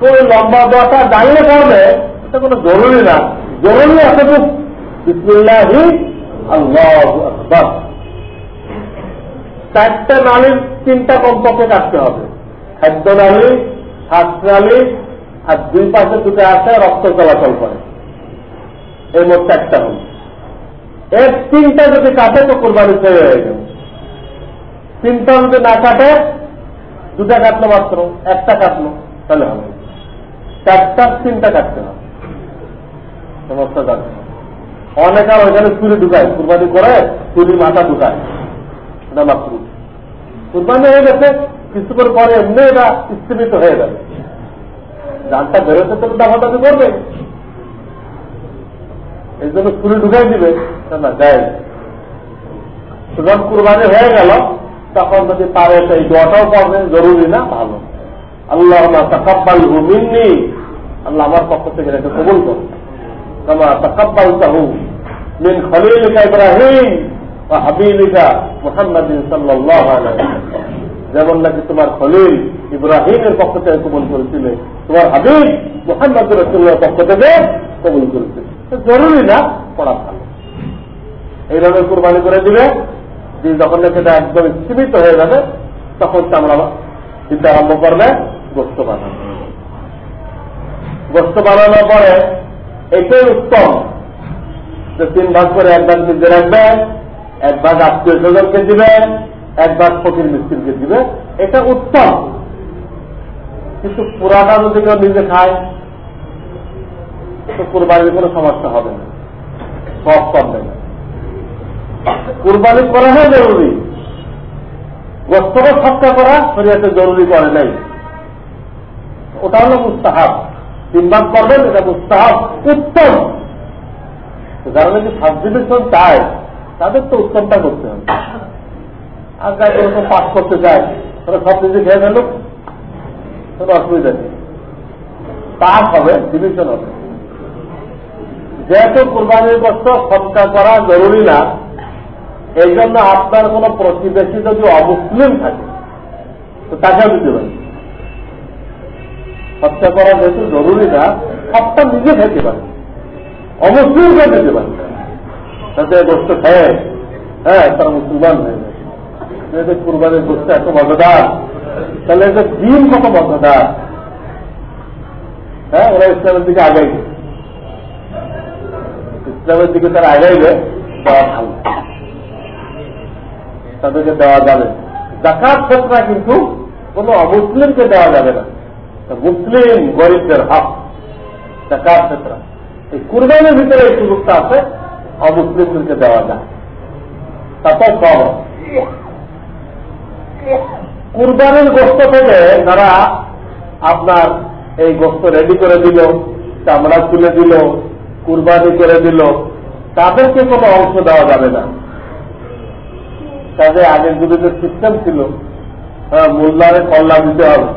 তো লম্বা দেওয়াটা জানলে পারবে, এটা কোনো জরুরি না। জরুরি এতটুকু বিসমিল্লাহি, আল্লাহ আকবর। চারটা নালীর তিনটা কমপক্ষে কাটতে হবে। খাদ্য নালী শ্বাস নালী আর দুই পাশে দুটো আছে, রক্ত চলাচল করে। এর মোট চারটা হল এর তিনটা যদি কাটে, তো কোরবানি ছেড়ে হয়ে যাবে তিনটা যদি না কাটে, দুটা কাটলো মাত্র, একটা কাটলো, তাহলে হবে। চারটা, তিনটা কাটতে হবে। সমস্যা যাচ্ছে অনেক ওইখানে চুরি ঢুকায়। কুরবানি করে, চুরি মাথা ঢুকায়। এটা মাত্র কুরবানি হয়ে গেছে, কিছুক্ষণ পরে এমনি এটা স্থিমিত হয়ে যাবে। জানটা বেরোতে তো দাফাদাফি করবে। এই জন্য চুরি ঢুকাই দিবে, না যায় সুতরাং কুরবানি হয়ে গেল, তখন যদি পারে সেই দোয়াটাও পড়বে, জরুরি না, ভালো। আল্লাহ তাকাব্বাল হুমিননি আল্লাহ আমার পক্ষ থেকে এটা কবুল করো তাকাব্বাল তাহু মিন খলিল ইব্রাহিম। যেমন নাকি তোমার খলিল ইব্রাহিমের পক্ষ থেকে কবুল করেছিলে, তোমার হাবিব মোহাম্মদ রসুল্লার পক্ষ থেকে কবুল করেছিল। জরুরি না, পড়া ভালো। এইভাবে কোরবানি করে দিবে যে যখন এটা একদম সীমিত হয়ে যাবে, তখন চামড়া চিন্তা আরম্ভ করবে গোস্ত বানানো। গোস্ত বানানোর পরে, এটাই উত্তম যে তিন ভাগ করে এক ভাগ নিজে রাখবে এক ভাগ আত্মীয় স্বজনকে দিবে এক ভাগ ফকির মিস্ত্রিকে দিবে এটা উত্তম। কিন্তু পুরাটা যদি কেউ নিজে খায়, তো কোরবানির কোনো সমস্যা হবে না। সব করবে না। কুরবানি করা হয় জরুরি। গোস্তকে সত্তা করা শরীয়তে জরুরি করে নাই। ওটা হলো মুস্তাহাব। তিন ভাগ করবেন, এটা মুস্তাহাব। উত্তম। যারা নাকি সাবডিভিশন চায় তাদের তো উত্তমটা করতে হবে। আর যাই এরকম পাস করতে চায় তারা সব কিছু খেয়ে ফেল অসুবিধা নেই। পাস হবে ডিভিশন হবে। যেহেতু কোরবানির কষ্ট সৎকার করা জরুরি না এই জন্য আপনার কোন প্রতিবেশী যদি অমুসলিম থাকে, তো তাকেও দিতে পারেন হত্যা করা যেহেতু জরুরি না সবটা নিজে খেতে পারে। অমুসলিমকে দিতে পারে। তাতে গোষ্ঠ খায় হ্যাঁ তারা মুসলমান হয়ে যায়। কুরবানির গোষ্ঠ এত মজাদার। তাহলে এটা দিন কত মজাদার। হ্যাঁ ওরা ইসলামের দিকে আগাইবে। ইসলামের দিকে তারা আগাইবে তাদেরকে দেওয়া যাবে জাকাত ক্ষেত্রে কিন্তু কোন অমুসলিমকে দেওয়া যাবে না। মুসলিম গরিবদের হক জাকাত ক্ষেত্রে এই কুরবানির ভিতরে এই সুযোগটা আছে। অমুসলিমদেরকে দেওয়া যায়। তাতেও কম কুরবানির গোস্ত থেকে যারা আপনার এই গোস্ত রেডি করে দিল, চামড়া তুলে দিল, কুরবানি করে দিল, তাদেরকে কোনো অংশ দেওয়া যাবে না। তাদের আগের যুগে যে সিস্টেম ছিল হ্যাঁ মোল্লারে কল্লা দিতে হবে।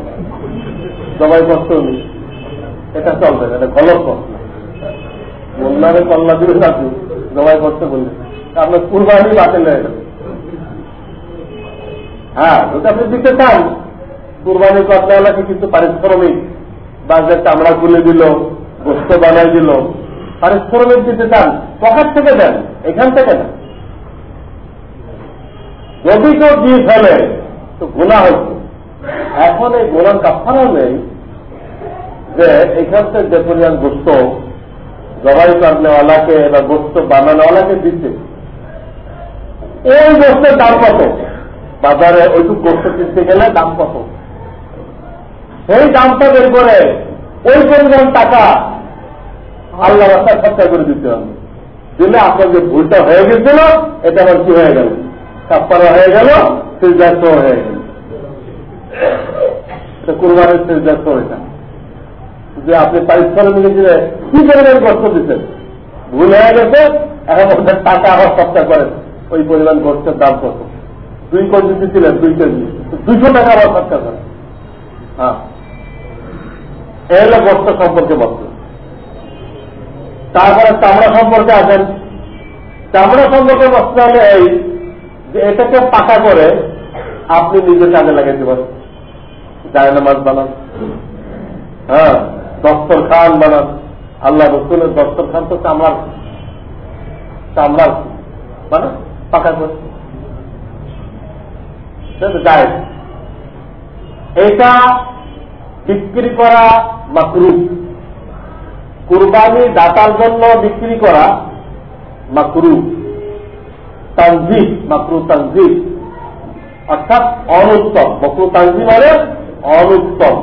করতে হবে এটা চলবে না, এটা গলত প্রশ্ন মোল্লারে কল্লা দিবে আপনি জবাই করতে বললে। আপনার কুরবানি বাতিল হয়ে যাবে হ্যাঁ যদি আপনি দিতে চান। কুরবানি করতে কিন্তু পারিশ্রমিক বা যে চামড়া খুলে দিল, গোস্ত বানাই দিল। পারিশ্রমিক দিতে চান, পকেট থেকে দেন, এখান থেকে না যদি কেউ দিয়ে ফেলে, তো গোনা হচ্ছে। এখন এই গোলার কাফারা নেই যে এখান থেকে যে পরিমাণ গোস্ত জবাই করনেওয়ালাকে বা গোস্ত বানানোওয়ালাকে দিচ্ছে। ওই গোস্তের দাম কত? বাজারে ওইটুকু গোস্ত কিনতে গেলে দাম কত? সেই দামটা বের করে ওই পরিমাণ টাকা আল্লাহ রাস্তায় খরচা করে দিতে হবে। দিলে আপনার যে ভুলটা হয়ে গেছিল, এটা আবার কি হয়ে গেল? কাপ্পারা হয়ে গেল সিজদাস্ত হয়ে গেল। কোরবানের সিজদাস্ত এটা। যে আপনি পারিশ্রমিক দিলে কি পরিমাণ কষ্ট দিচ্ছেন? ভুল হয়ে গেছে, এখন ওদের টাকা আবার খরচা করেন। ওই পরিমাণ গোষ্ঠের দাম কত? দুই কেজি দিচ্ছিলেন দুই কেজি। দুইশো টাকা আবার খরচা করেন। হ্যাঁ। এ হলো গোষ্ঠ সম্পর্কে বস্তু তারপরে চামড়া সম্পর্কে আসেন। চামড়া সম্পর্কে বস্তু হলে এই যে এটাকে পাকা করে আপনি নিজের কাজে লাগাইতে পারেন জায় নামাজ বানান। হ্যাঁ। দস্তর খান বানান আল্লাহ রসুলের দস্তর খান তো চামড়ার চামড়ার মানে পাকা করে। যায় এটা বিক্রি করা মাকরু কুরবানি দাতার জন্য বিক্রি করা মাকরু তানজিব মাকরু তানজিব অর্থাৎ অনুত্তম। মকরু তানজি মানে অনুত্তম।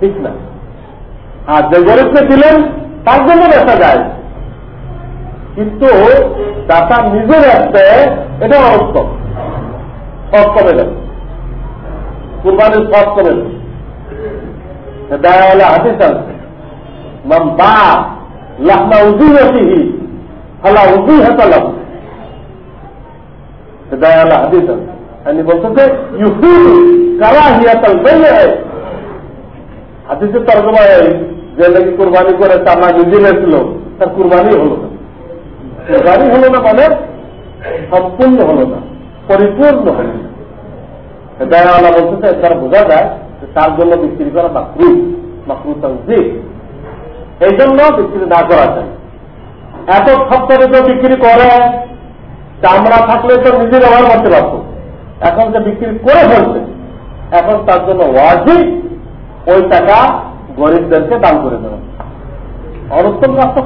ঠিক না? আর যে গরিবকে দিলেন, তার জন্য ব্যবসা যায় কিন্তু দাতা নিজে ব্যবসে, এটা অর্থ সব করে যাবে কুরবানি সব করে যাবে দেয়া হলে হাতি চালছে লাহমা উজি রসিহি ফালা উজি হাতালাম দেয়া হলে হাতি চালছে বলতেছে ইউফি কারা হিয়াতাল বেলে হাতিসের তর্জমা যে নাকি কোরবানি করে? তামা নিজে গেছিল তার কুরবানি হলো না। কোরবানি হলো না মানে সম্পূর্ণ হল না, পরিপূর্ণ হল না। দয়াওয়ালা বলতেছে তারা বোঝা যায় যে তার জন্য বিক্রি করা মাকরু মাকরু তঞ্জিক এই জন্য বিক্রি না করা যায়। এত সপ্তাহে তো বিক্রি করে, চামড়া থাকলে তো নিজে ব্যবহার করতে পারত। এখন যে বিক্রি করে ফেলছে, এখন তার জন্য ওয়াজিব। ওই টাকা গরিবদেরকে দান করে দেওয়া অনুত্তম কাজ তো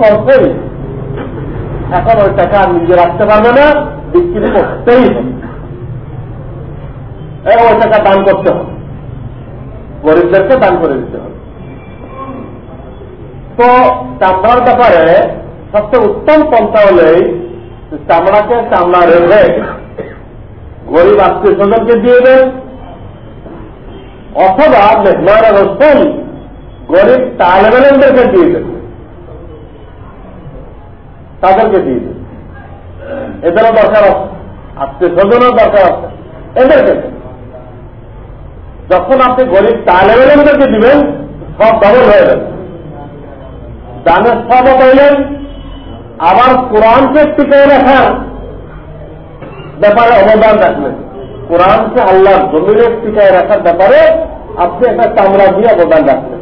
এখন ওই টাকা নিজে রাখতে পারবে না, বিক্রি করতেই হবে। ওই টাকা দান করতে হবে। গরিবদেরকে দান করে দিতে হবে। তো চামড়ার ব্যাপারে সবচেয়ে উত্তম পন্থা হলেই চামড়াকে চামড়া রেখে গরিব আত্মীয় স্বজনকে দিয়ে দেন, অথবা মেহমান রসুল গরিব তালেবেলেনদেরকে দিয়ে দেন তাদেরকে দিয়ে দেবে। এদেরও দরকার আছে। আত্মীয় স্বজনও দরকার আছে। এদেরকে যখন আপনি গরিব তালেবেলেনদেরকে দিবেন, সব ডবল হয়ে যাবে। দানের সবও পাইলেন, আবার কোরআনকে টিকে রাখার ব্যাপারে অবদান রাখলেন। কোরআনকে আল্লাহর জমিনের টিকায় রাখার ব্যাপারে আপনি একটা চামড়া দিয়ে অবদান রাখলেন।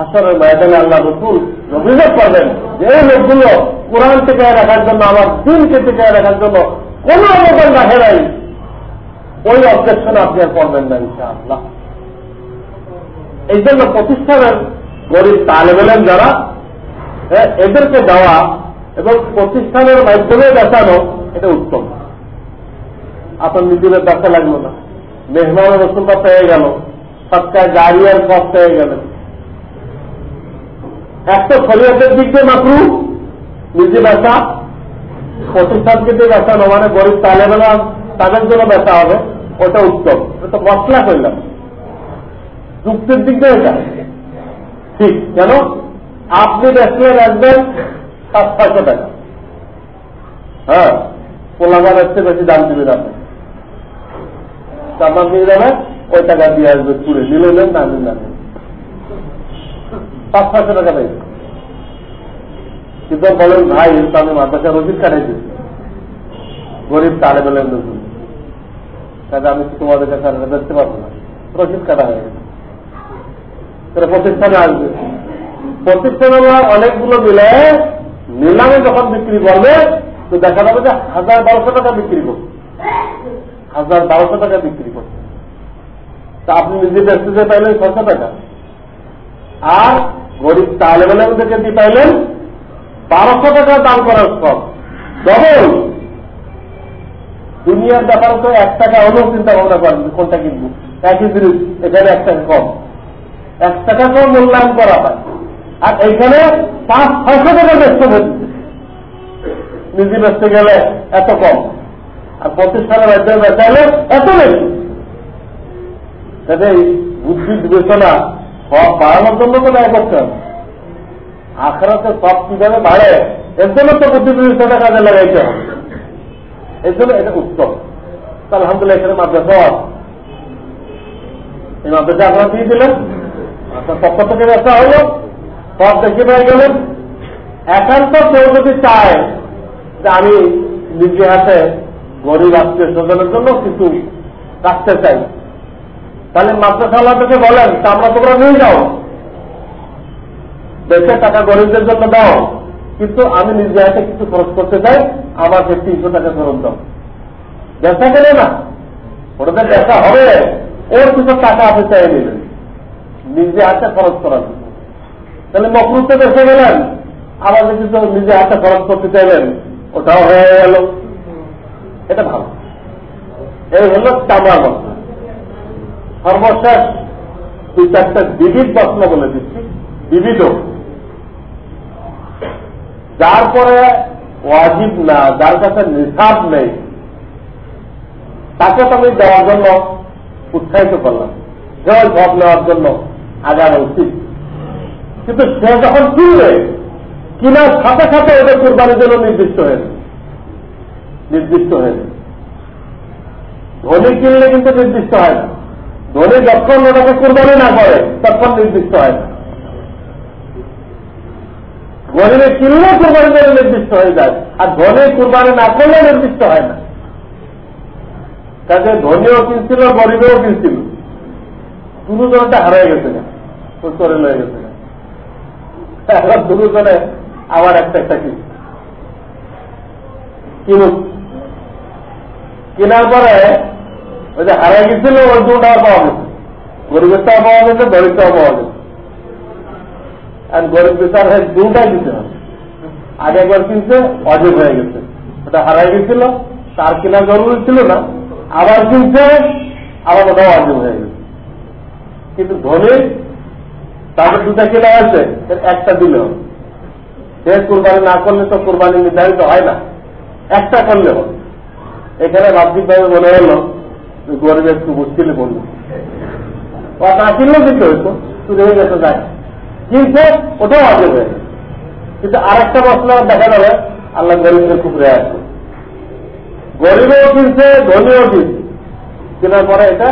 আসরের ময়দানে আল্লাহ রসুল অভিযোগ করবেন যে, এই লোকগুলো কোরআন টিকায় রাখার জন্য, আমার দিনকে টিকায় রাখার জন্য কোন অবদান রাখে নাই। ওই অবজেকশন আপনি আর করবেন না, ইনশাআল্লাহ। এই জন্য প্রতিষ্ঠানের গরিব তালেবেলেন যারা এদেরকে দেওয়া এবং প্রতিষ্ঠানের মাধ্যমে দেখানো, এটা উত্তম। আপনার নিজেদের দেখা লাগল না। মেহমান রসুলটা পেয়ে গেল। সবচেয়ে গাড়ি আর পথ পেয়ে গেল তো শরীয়তের দিক দিয়ে মাত্র নিজে বেচা প্রতিষ্ঠানকে দিয়ে বেচানো মানে গরিব তালেবেলা তাদের জন্য বেচা হবে, ওটা উত্তম। ওটা মশলা করলাম যুক্তির দিক দিয়ে এটা। ঠিক, কেন? আপনি বেচলে রাখবেন সাত, ছয়শো টাকা। হ্যাঁ পোলাবার চেয়ে বেশি দাম দিবেন আপনি। আপনার নিয়ে যাবে ওই টাকা দিয়ে আসবে পুরে। নিলে না নিন না। পাঁচ টাকা কিন্তু বলেন, ভাই আমি কাজে আমি তোমাদের কাছে আর পারব না। রসিদ কাটা হয়ে গেছে। প্রতিষ্ঠানে আসবে। প্রতিষ্ঠানে অনেকগুলো মিলে নিলামে যখন বিক্রি করবে, তো দেখা যাবে যে হাজার বারোশো টাকা বিক্রি করবে হাজার বারোশো টাকা বিক্রি করবে তা আপনি নিজে বেচতে পাইলেন ছশো টাকা। আর গরিব তালেবেলের থেকে দিয়ে পাইলেন বারোশো টাকা দাম করার সব ডবল। দুনিয়ার ব্যাপারে তো এক টাকা হলেও চিন্তা ভাবনা করেন কোনটা কিনবো। একই জিনিস, এখানে এক টাকা কম। এক টাকা কম মূল্যায়ন করা হয়। আর এইখানে পাঁচ, ছয়শো টাকা ব্যস্ত হচ্ছে নিজে বেচতে গেলে এত কম। আর পঁচিশ প্রতিষ্ঠানের মাধ্যমে বেচাইলে এত বেশি। বুদ্ধি বিবেচনা সব বাড়ানোর জন্য তো ব্যয় করতে হবে। আখড়াতে সব কীভাবে বাড়ে? এর জন্য তো বুদ্ধি বিবেচনা কাজে লাগাইতে হবে। এই জন্য এটা উত্তম। আলহামদুলিল্লাহ এখানে মাদ্রাসা এই মাদ্রাসা আপনারা দিয়ে দিলেন। আপনার থেকে ব্যবসা হলো। সব দেখে পেয়ে গেলেন। একান্ত কেউ যদি চায় যে আমি নিজে হাতে গরিব আত্মীয় স্বজনের জন্য কিছু রাখতে চাই তাহলে মাদ্রাসাওয়ালা থেকে বলেন আমরা তোমরা নিয়ে যাও। দেশে টাকা গরিবদের জন্য দাও। কিন্তু আমি নিজে হাতে কিছু খরচ করতে চাই, আমার আমাকে তিনশো টাকা খরচ দাও। ব্যবসা কেনে না। ওটাতে ব্যবসা হবে। ওর কিছু টাকা আপনি চাই নেবেন। নিজে হাতে খরচ করার জন্য। তাহলে মকরুতে বেসে গেলেন, আবার যদি নিজে হাতে খরচ করতে চাইলেন, ওটাও হয়ে গেল। এটা ভালো। এই হল চামড়ার মশলা সর্বশেষ দুই চারটা বিবিধ প্রশ্ন বলে দিচ্ছি, বিবিধ। যার পরে ওয়াজিব না, যার কাছে নিসাব নেই, তাকে তো আমি দেওয়ার জন্য উৎসাহিত করলাম। সেও সব নেওয়ার জন্য আগানো উচিত। কিন্তু সে যখন কিনবে কিনার সাথে সাথে ওদের কোরবানির জন্য নির্দিষ্ট হয়েছে নির্দিষ্ট হয়েছে ধনী কিনলে কিন্তু নির্দিষ্ট হয় না। ধনী যখন ওটাকে কোরবানি না করে তখন নির্দিষ্ট হয় না। গরিবে কিনলে কোরবানি করে নির্দিষ্ট হয়ে যায়, আর ধনী কোরবানি না করলে নির্দিষ্ট হয় না। কাজে ধনীও কিনছিল, গরিবেও কিনছিল। দুজনটা হারিয়ে গেছে না চলে লয়ে গেছে না। এখন দুজনে আবার একটা একটা কি কিনুক। কেনার পরে ওই যে হারাই গেছিল ওই দুটাও পাওয়া গেছে গরিবেরটাও পাওয়া গেছে দরিদ্রটাও পাওয়া গেছে আর গরিব বিচার হয়ে দুটাই দিতে হবে আগে একবার কিনছে অজেব হয়ে গেছে ওটা হারাই গেছিল তার কেনা জরুরি ছিল না আবার কিনছে আবার ওটাও অজেব হয়ে গেছে কিন্তু ধনী তাদের দুটা কেনা আছে একটা দিলে হবে সে কোরবানি না করলে তো কোরবানি নির্ধারিত হয় না একটা করলে হবে এখানে বাহ্যিকভাবে মনে হলো গরিব একটু মুশকিলে কিনলেও কিন্তু ওটাও আগে হয়ে কিন্তু আর একটা মশলা দেখা যাবে, আল্লাহ গরিবের খুব কিনছে ধনীও কিনছে কেনার পরে এটা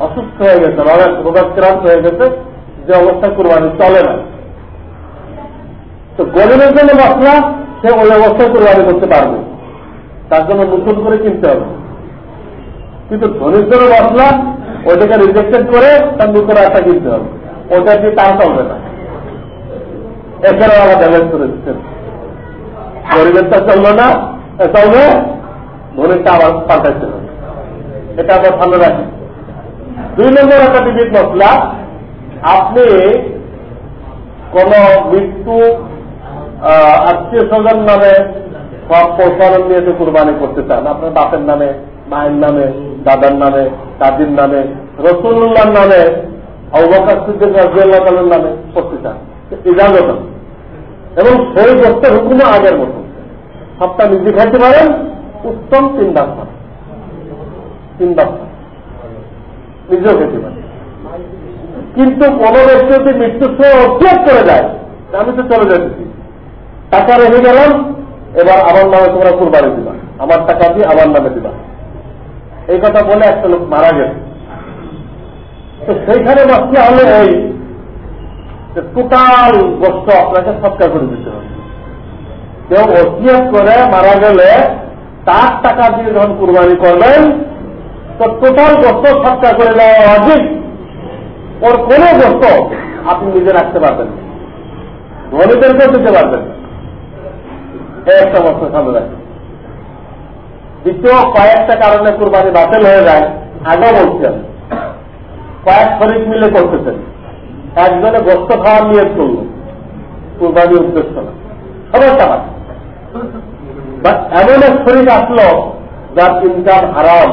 অসুস্থ হয়ে গেছে রোগাক্রান্ত হয়ে গেছে, যে অবস্থা কোরবানি চলে না। তো গরিবের জন্য মশলা, সে ওই অবস্থায় কোরবানি করতে পারবে। তার জন্য নতুন করে কিনতে হবে। কিন্তু ধনীর জন্য মশলা, ওইটাকে রিজেক্টেড করে তার নতুন একটা কিনতে হবে। ওটা দিয়ে তার চলবে না। এখানে আমরা ড্যামেজ করে দিচ্ছেন গরিবেরটা চলল না। চলবে ধনীরটা আবার পাল্টাইতে হবে। এটা আবার ভালো রাখি। দুই নম্বর একটা বিবিধ মশলা, আপনি কোন মৃত্যু আত্মীয় স্বজন নামে সব প্রসারণ নিয়ে তো কোরবানি করতে চান, আপনার বাপের নামে, মায়ের নামে দাদার নামে, দাদির নামে রসুল্লাহর নামে অবকাশ রাজিয়াল্লাহ নামে করতে চান ইজাজত এবং সেই গোষ্ঠের হুকুমও আগের মতো। সবটা নিজে খাইতে পারেন, উত্তম তিন দাস তিন দাস নিজেও খেতে পারেন। কিন্তু কোন ব্যক্তি যদি মৃত্যুর সময় অভিযোগ করে যায় আমি তো চলে যাচ্ছি। টাকা রেখে গেলাম এবার আমার নামে তোমরা কুরবানি দিবা। আমার টাকা দিয়ে আমার নামে দিবা। এই কথা বলে একটা লোক মারা গেছে তো সেইখানে মশলা হলো এই টোটাল গোষ্ঠ আপনাকে সৎকার করে দিতে হবে। কেউ অসিয়ত করে মারা গেলে তার টাকা দিয়ে যখন কুরবানি করবেন, তো টোটাল গোষ্ঠ সৎকার করে দেওয়া অধিক ওর কোন গোষ্ঠ আপনি নিজে রাখতে পারবেন ধনীদেরকেও দিতে পারবেন একটা বস্তু সামনে রাখে দ্বিতীয় কয়েকটা কারণে কুরবানি বাতিল হয়ে যায় আগে বলছেন কয়েক শরীর মিলে করতেছেন। একজনে গোস্ত খাওয়ার নিয়ে করল। কুরবানি উদ্দেশ্য না। সবাই টাকা এমন এক শরীর আসলো যার ইনকাম হারাম।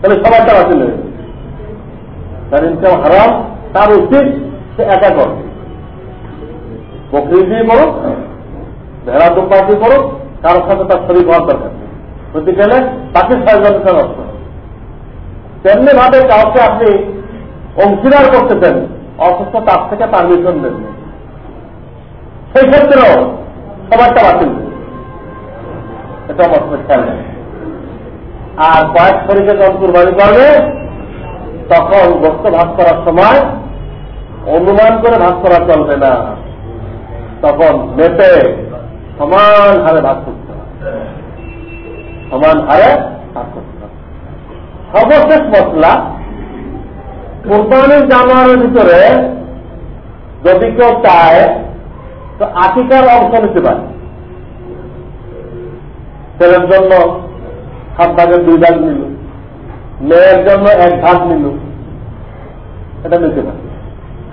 তাহলে সবাইটা বাতিল হয়ে তার ইনকাম হারাম, তার উচিত সে একা করবে। বকরি দিয়ে করুক ভেড়া দোপা দিয়ে করুক কারোর সাথে তার শরীর হওয়ার দরকার হতে গেলে তাকে ছয়জনকে নষ্ট তেমনি ভাবে কাউকে আপনি অংশীদার করতেছেন অথচ তার থেকে পারমিশন দেন সেই ক্ষেত্রেও সবারটা বাতিল এটা অবস্থা খেয়াল নেই। আর কয়েক শরীরে যখন কুরবানি করবে, তখন বস্ত ভাগ করার সময় অনুমান করে ভাগ করা চলবে না। তখন মেপে সমান হারে ভাগ করতে হবে। সমান হারে ভাগ করতে হবে। সর্বশেষ মশলা কোরবানির জানোয়ারের ভিতরে যদি কেউ চায়, তো আকিকার অংশ নিতে পারে। ছেলের জন্য সাত ভাগের দুই ভাগ নিল, মেয়ের জন্য এক ভাগ নিল, এটা নিতে পারে।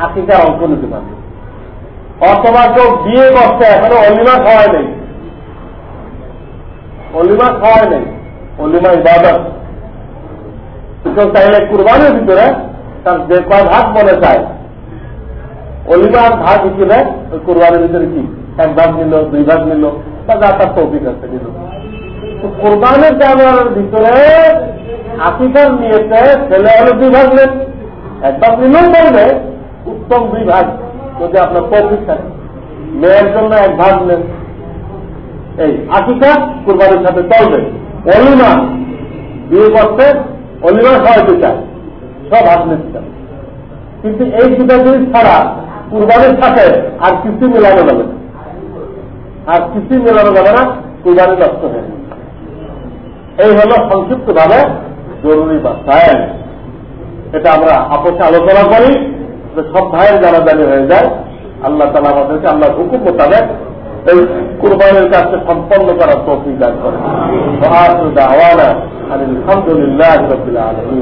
আকিকার অংশ নিতে পারবে অথবা কেউ বিয়ে করছে, এখনও অলিমা খাওয়াই নেই। অলিমা খাওয়াই নেই। অলিমা ইবাদত। কেউ চাইলে কুরবানির ভিতরে তার যে কয় ভাগ মনে চায় অলিমার ভাগ হিসেবে ওই কোরবানির ভিতরে কি? এক ভাগ নিল, দুই ভাগ নিল, বা যা তার তৌফিক আছে নিল। কোরবানের জানোয়ারের ভিতরে আফিকার নিয়েছে, ছেলে হলে দুই ভাগ নেন। এক ভাগ নিলেও বলবে, উত্তম দুই ভাগ। যদি আপনার তৌফিক থাকে। মেয়ের জন্য এক ভাগ নেন। এই আকিকা কোরবানির সাথে চলবে। অলিমা বিয়ে করতে অলিমা খাওয়াইতে চায় সব হাত নিতে চায় কিন্তু এই দুটা জিনিস ছাড়া কুরবানির সাথে আর কিছু মেলানো যাবে না। আর কিছু মেলানো যাবে না, কুরবানি নষ্ট হয়ে এই হল সংক্ষিপ্ত ভাবে জরুরি বাসায় এটা আমরা আপসে আলোচনা করি। সব ভাইয়ের যারা জানি হয়ে যায়, আল্লাহ তালা আমাদেরকে আল্লাহ হুকুম মোতাবেক এই কুরবানের কাজকে সম্পন্ন করার তৌফিক দান করে আলহামদুলিল্লাহ আলমী